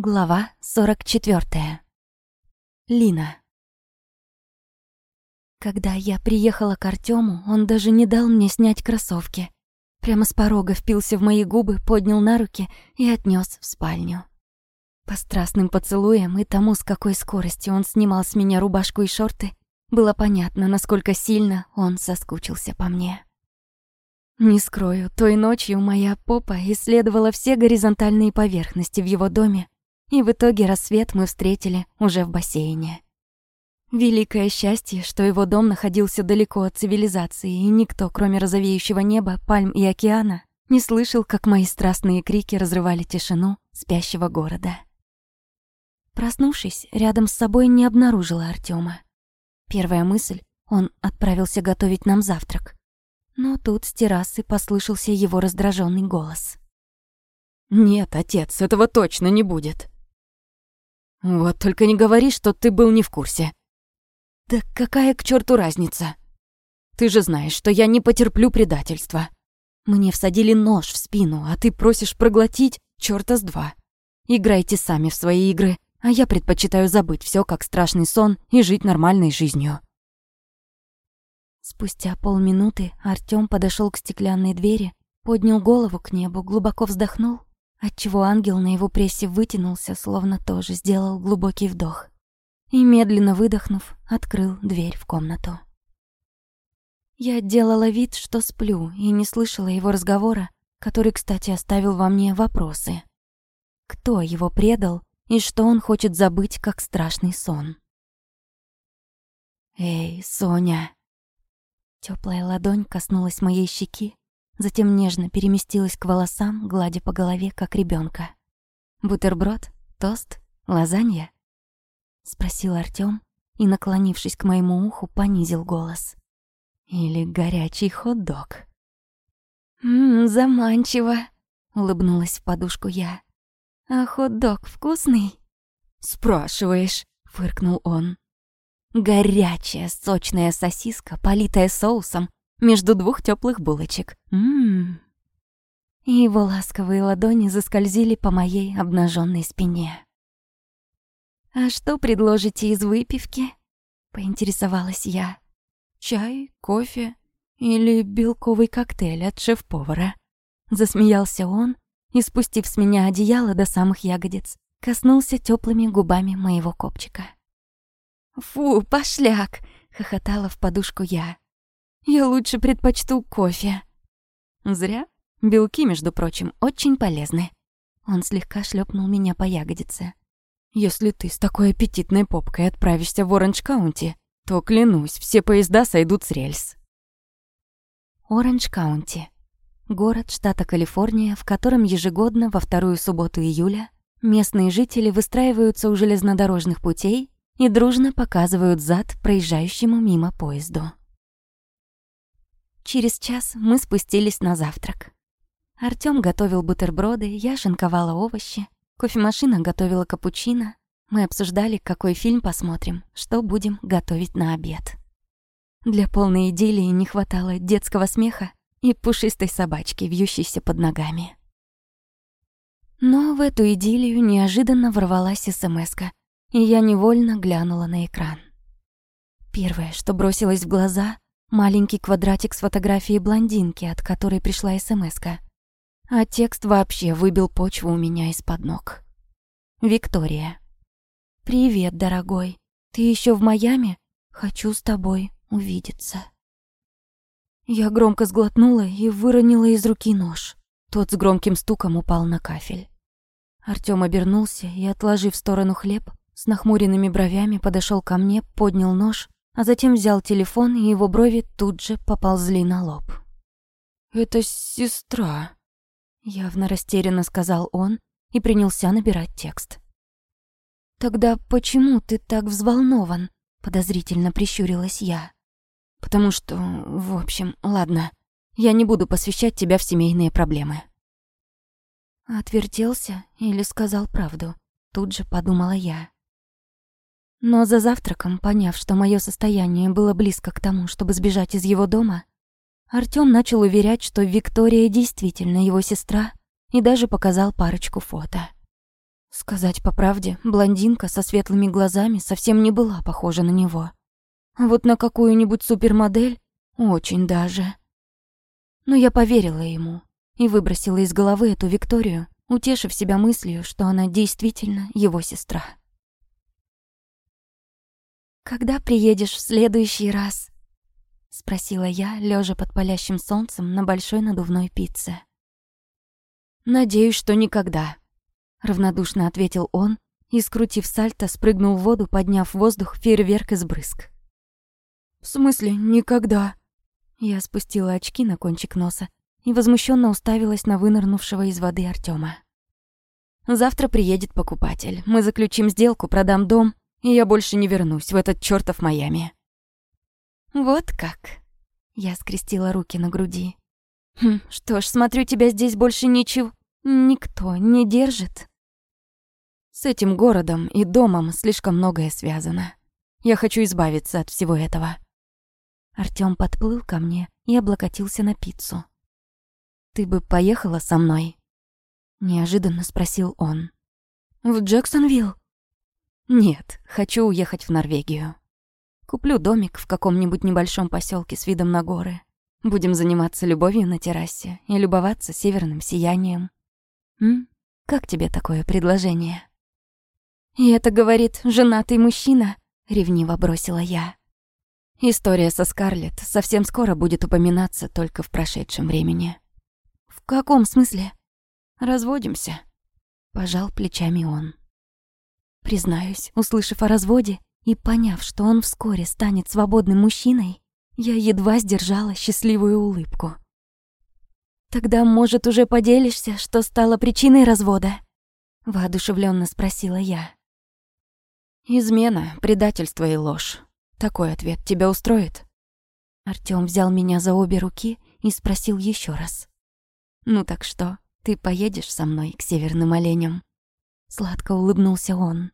Глава 44. Лина. Когда я приехала к Артему, он даже не дал мне снять кроссовки. Прямо с порога впился в мои губы, поднял на руки и отнес в спальню. По страстным поцелуям и тому, с какой скоростью он снимал с меня рубашку и шорты, было понятно, насколько сильно он соскучился по мне. Не скрою, той ночью моя попа исследовала все горизонтальные поверхности в его доме, и в итоге рассвет мы встретили уже в бассейне. Великое счастье, что его дом находился далеко от цивилизации, и никто, кроме розовеющего неба, пальм и океана, не слышал, как мои страстные крики разрывали тишину спящего города. Проснувшись, рядом с собой не обнаружила Артема. Первая мысль — он отправился готовить нам завтрак. Но тут с террасы послышался его раздраженный голос. «Нет, отец, этого точно не будет. Вот только не говори, что ты был не в курсе. Да какая к черту разница? Ты же знаешь, что я не потерплю предательства. Мне всадили нож в спину, а ты просишь проглотить чёрта с два. Играйте сами в свои игры, а я предпочитаю забыть все как страшный сон и жить нормальной жизнью. Спустя полминуты Артём подошёл к стеклянной двери, поднял голову к небу, глубоко вздохнул отчего ангел на его прессе вытянулся, словно тоже сделал глубокий вдох. И, медленно выдохнув, открыл дверь в комнату. Я делала вид, что сплю, и не слышала его разговора, который, кстати, оставил во мне вопросы. Кто его предал и что он хочет забыть, как страшный сон? «Эй, Соня!» Теплая ладонь коснулась моей щеки, затем нежно переместилась к волосам, гладя по голове, как ребенка. «Бутерброд? Тост? Лазанья?» — спросил Артём и, наклонившись к моему уху, понизил голос. «Или горячий хот-дог?» «Ммм, заманчиво!» — улыбнулась в подушку я. «А хот-дог вкусный?» «Спрашиваешь?» — фыркнул он. Горячая, сочная сосиска, политая соусом, между двух теплых булочек. Ммм. И его ласковые ладони заскользили по моей обнаженной спине. «А что предложите из выпивки?» — поинтересовалась я. «Чай, кофе или белковый коктейль от шеф-повара?» Засмеялся он и, спустив с меня одеяло до самых ягодиц, коснулся теплыми губами моего копчика. «Фу, пошляк!» — хохотала в подушку я. Я лучше предпочту кофе. Зря. Белки, между прочим, очень полезны. Он слегка шлепнул меня по ягодице. Если ты с такой аппетитной попкой отправишься в Оранж-Каунти, то, клянусь, все поезда сойдут с рельс. Оранж-Каунти. Город штата Калифорния, в котором ежегодно во вторую субботу июля местные жители выстраиваются у железнодорожных путей и дружно показывают зад проезжающему мимо поезду. Через час мы спустились на завтрак. Артём готовил бутерброды, я шинковала овощи, кофемашина готовила капучино. Мы обсуждали, какой фильм посмотрим, что будем готовить на обед. Для полной идиллии не хватало детского смеха и пушистой собачки, вьющейся под ногами. Но в эту идиллию неожиданно ворвалась смс и я невольно глянула на экран. Первое, что бросилось в глаза Маленький квадратик с фотографией блондинки, от которой пришла СМСка. А текст вообще выбил почву у меня из-под ног. Виктория. «Привет, дорогой. Ты еще в Майами? Хочу с тобой увидеться». Я громко сглотнула и выронила из руки нож. Тот с громким стуком упал на кафель. Артём обернулся и, отложив в сторону хлеб, с нахмуренными бровями подошел ко мне, поднял нож а затем взял телефон, и его брови тут же поползли на лоб. «Это сестра», — явно растерянно сказал он и принялся набирать текст. «Тогда почему ты так взволнован?» — подозрительно прищурилась я. «Потому что, в общем, ладно, я не буду посвящать тебя в семейные проблемы». Отвертелся или сказал правду, тут же подумала я. Но за завтраком, поняв, что мое состояние было близко к тому, чтобы сбежать из его дома, Артём начал уверять, что Виктория действительно его сестра, и даже показал парочку фото. Сказать по правде, блондинка со светлыми глазами совсем не была похожа на него. А вот на какую-нибудь супермодель очень даже. Но я поверила ему и выбросила из головы эту Викторию, утешив себя мыслью, что она действительно его сестра. «Когда приедешь в следующий раз?» — спросила я, лежа под палящим солнцем на большой надувной пицце. «Надеюсь, что никогда», — равнодушно ответил он и, скрутив сальто, спрыгнул в воду, подняв в воздух фейерверк из брызг. «В смысле никогда?» Я спустила очки на кончик носа и возмущенно уставилась на вынырнувшего из воды Артема. «Завтра приедет покупатель. Мы заключим сделку, продам дом, и я больше не вернусь в этот чёртов Майами». «Вот как?» Я скрестила руки на груди. «Хм, что ж, смотрю, тебя здесь больше ничего... Никто не держит». С этим городом и домом слишком многое связано. Я хочу избавиться от всего этого. Артём подплыл ко мне и облокотился на пиццу. «Ты бы поехала со мной?» Неожиданно спросил он. «В Джексонвилл?» «Нет, хочу уехать в Норвегию. Куплю домик в каком-нибудь небольшом поселке с видом на горы. Будем заниматься любовью на террасе и любоваться северным сиянием. М? Как тебе такое предложение?» «И это говорит женатый мужчина?» — ревниво бросила я. История со Скарлетт совсем скоро будет упоминаться только в прошедшем времени. В каком смысле? Разводимся. Пожал плечами он. Признаюсь, услышав о разводе и поняв, что он вскоре станет свободным мужчиной, я едва сдержала счастливую улыбку. «Тогда, может, уже поделишься, что стало причиной развода?» — воодушевленно спросила я. «Измена, предательство и ложь. Такой ответ тебя устроит?» Артём взял меня за обе руки и спросил еще раз. «Ну так что, ты поедешь со мной к северным оленям?» Сладко улыбнулся он.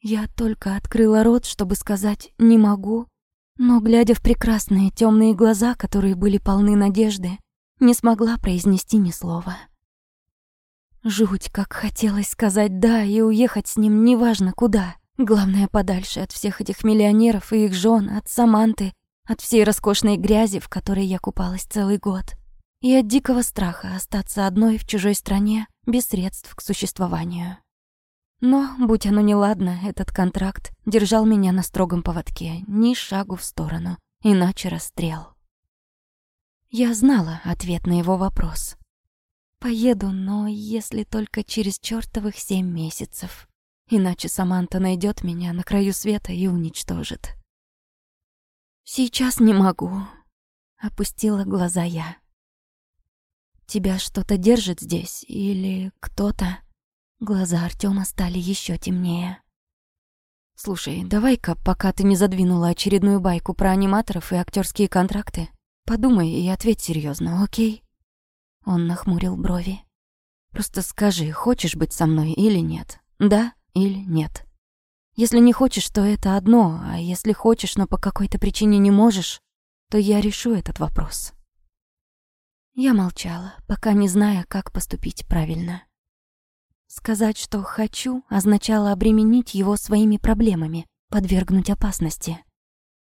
Я только открыла рот, чтобы сказать «не могу», но, глядя в прекрасные темные глаза, которые были полны надежды, не смогла произнести ни слова. Жуть, как хотелось сказать «да» и уехать с ним неважно куда. Главное, подальше от всех этих миллионеров и их жен, от Саманты, от всей роскошной грязи, в которой я купалась целый год, и от дикого страха остаться одной в чужой стране без средств к существованию. Но, будь оно неладно, этот контракт держал меня на строгом поводке, ни шагу в сторону, иначе расстрел. Я знала ответ на его вопрос. Поеду, но если только через чертовых семь месяцев. Иначе Саманта найдет меня на краю света и уничтожит. «Сейчас не могу», — опустила глаза я. «Тебя что-то держит здесь или кто-то?» Глаза Артема стали еще темнее. «Слушай, давай-ка, пока ты не задвинула очередную байку про аниматоров и актерские контракты, подумай и ответь серьезно, окей?» Он нахмурил брови. «Просто скажи, хочешь быть со мной или нет? Да или нет. Если не хочешь, то это одно, а если хочешь, но по какой-то причине не можешь, то я решу этот вопрос. Я молчала, пока не зная, как поступить правильно. Сказать, что «хочу» означало обременить его своими проблемами, подвергнуть опасности.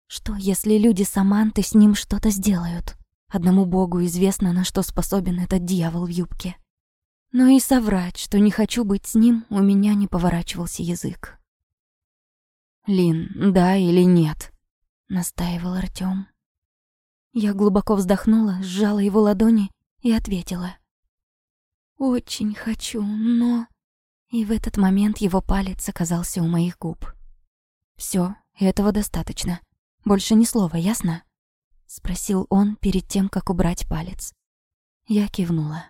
Что, если люди Саманты с ним что-то сделают? Одному богу известно, на что способен этот дьявол в юбке. Но и соврать, что не хочу быть с ним, у меня не поворачивался язык. «Лин, да или нет?» — настаивал Артём. Я глубоко вздохнула, сжала его ладони и ответила. «Очень хочу, но...» И в этот момент его палец оказался у моих губ. «Всё, этого достаточно. Больше ни слова, ясно?» — спросил он перед тем, как убрать палец. Я кивнула.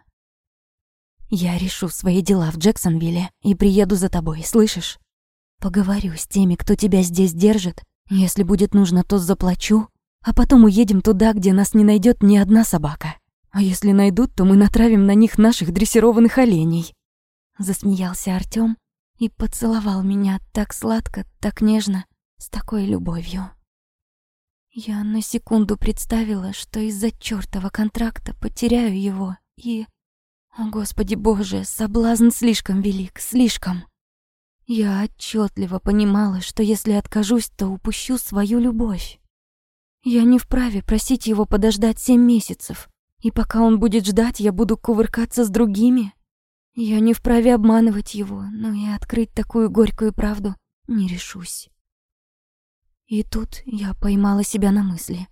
Я решу свои дела в Джексонвилле и приеду за тобой, слышишь? Поговорю с теми, кто тебя здесь держит. Если будет нужно, то заплачу, а потом уедем туда, где нас не найдет ни одна собака. А если найдут, то мы натравим на них наших дрессированных оленей. Засмеялся Артём и поцеловал меня так сладко, так нежно, с такой любовью. Я на секунду представила, что из-за чёртова контракта потеряю его и О, Господи Боже, соблазн слишком велик, слишком. Я отчетливо понимала, что если откажусь, то упущу свою любовь. Я не вправе просить его подождать семь месяцев, и пока он будет ждать, я буду кувыркаться с другими. Я не вправе обманывать его, но и открыть такую горькую правду не решусь. И тут я поймала себя на мысли.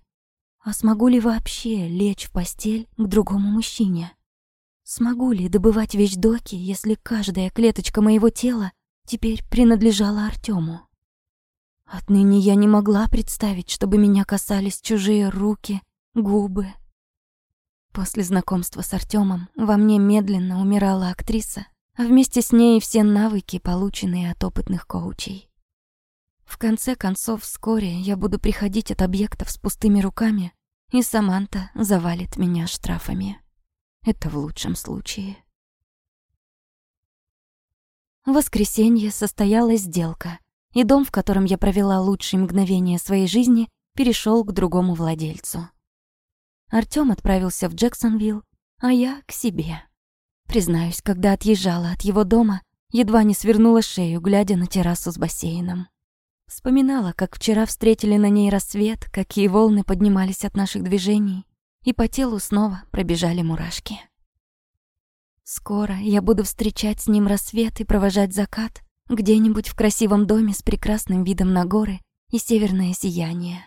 А смогу ли вообще лечь в постель к другому мужчине? Смогу ли добывать вещдоки, если каждая клеточка моего тела теперь принадлежала Артему? Отныне я не могла представить, чтобы меня касались чужие руки, губы. После знакомства с Артемом во мне медленно умирала актриса, а вместе с ней все навыки, полученные от опытных коучей. В конце концов, вскоре я буду приходить от объектов с пустыми руками, и Саманта завалит меня штрафами. Это в лучшем случае. В воскресенье состоялась сделка, и дом, в котором я провела лучшие мгновения своей жизни, перешел к другому владельцу. Артём отправился в Джексонвилл, а я — к себе. Признаюсь, когда отъезжала от его дома, едва не свернула шею, глядя на террасу с бассейном. Вспоминала, как вчера встретили на ней рассвет, какие волны поднимались от наших движений, и по телу снова пробежали мурашки. Скоро я буду встречать с ним рассвет и провожать закат где-нибудь в красивом доме с прекрасным видом на горы и северное сияние.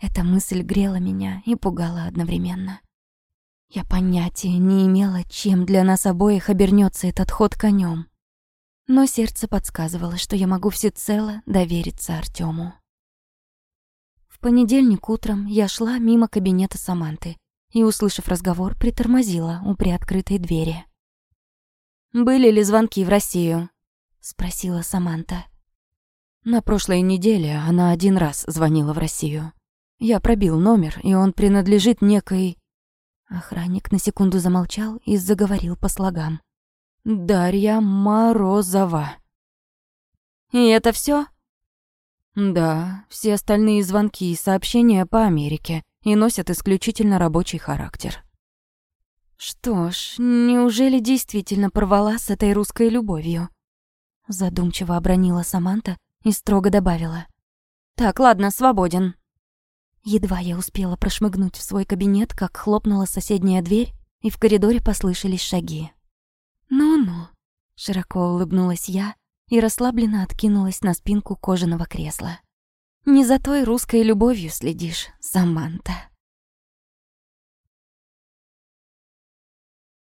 Эта мысль грела меня и пугала одновременно. Я понятия не имела, чем для нас обоих обернется этот ход конем но сердце подсказывало, что я могу всецело довериться Артему. В понедельник утром я шла мимо кабинета Саманты и, услышав разговор, притормозила у приоткрытой двери. «Были ли звонки в Россию?» — спросила Саманта. На прошлой неделе она один раз звонила в Россию. Я пробил номер, и он принадлежит некой... Охранник на секунду замолчал и заговорил по слогам. Дарья Морозова. И это все? Да, все остальные звонки и сообщения по Америке и носят исключительно рабочий характер. Что ж, неужели действительно порвала с этой русской любовью? Задумчиво обронила Саманта и строго добавила. Так, ладно, свободен. Едва я успела прошмыгнуть в свой кабинет, как хлопнула соседняя дверь, и в коридоре послышались шаги. «Ну-ну», — широко улыбнулась я и расслабленно откинулась на спинку кожаного кресла. «Не за той русской любовью следишь, Саманта».